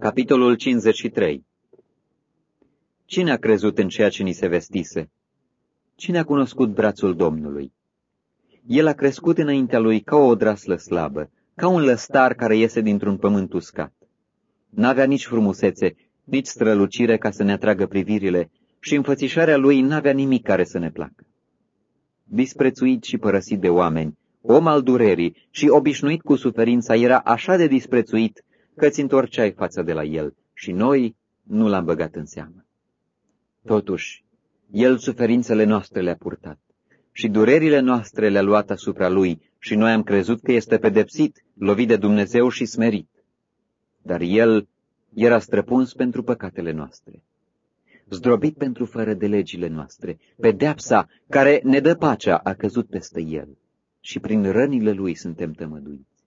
Capitolul 53 Cine a crezut în ceea ce ni se vestise? Cine a cunoscut brațul Domnului? El a crescut înaintea lui ca o odraslă slabă, ca un lăstar care iese dintr-un pământ uscat. N-avea nici frumusețe, nici strălucire ca să ne atragă privirile și înfățișarea lui n-avea nimic care să ne placă. Disprețuit și părăsit de oameni, om al durerii și obișnuit cu suferința, era așa de disprețuit că ți întorceai față de la el și noi nu l-am băgat în seamă. Totuși, el suferințele noastre le-a purtat și durerile noastre le-a luat asupra lui și noi am crezut că este pedepsit, lovit de Dumnezeu și smerit. Dar el era străpuns pentru păcatele noastre, zdrobit pentru fără de legile noastre, pedeapsa care ne dă pacea a căzut peste el și prin rănile lui suntem tămăduiți.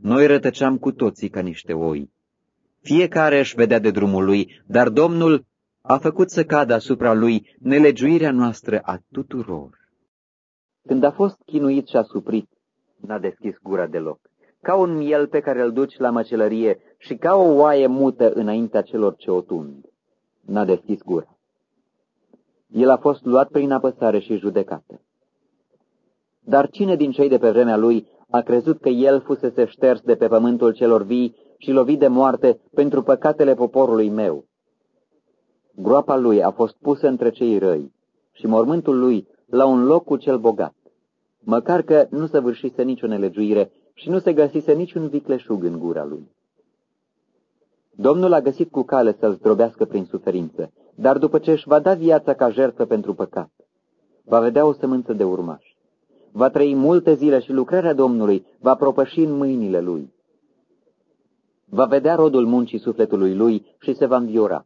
Noi rătăceam cu toții ca niște oi. Fiecare își vedea de drumul lui, dar Domnul a făcut să cadă asupra lui nelegiuirea noastră a tuturor. Când a fost chinuit și asuprit, n-a deschis gura deloc, ca un miel pe care îl duci la măcelărie și ca o oaie mută înaintea celor ce o tund. N-a deschis gura. El a fost luat prin apăsare și judecată. Dar cine din cei de pe vremea lui a crezut că el fusese șters de pe pământul celor vii și lovit de moarte pentru păcatele poporului meu? Groapa lui a fost pusă între cei răi și mormântul lui la un loc cu cel bogat, măcar că nu săvârșise nicio nelegiuire și nu se găsise niciun vicleșug în gura lui. Domnul a găsit cu cale să-l zdrobească prin suferință, dar după ce își va da viața ca jertfă pentru păcat, va vedea o sămânță de urmaș. Va trăi multe zile și lucrarea Domnului va propăși în mâinile lui. Va vedea rodul muncii sufletului lui și se va înviora.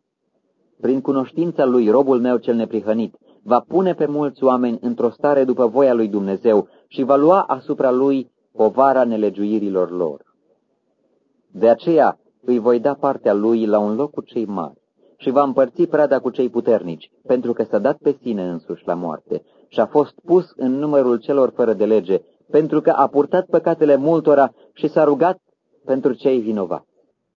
Prin cunoștința lui, robul meu cel neprihănit, va pune pe mulți oameni într-o stare după voia lui Dumnezeu și va lua asupra lui povara nelegiuirilor lor. De aceea îi voi da partea lui la un loc cu cei mari și va împărți prada cu cei puternici, pentru că s-a dat pe sine însuși la moarte și a fost pus în numărul celor fără de lege, pentru că a purtat păcatele multora și s-a rugat pentru cei vinovați.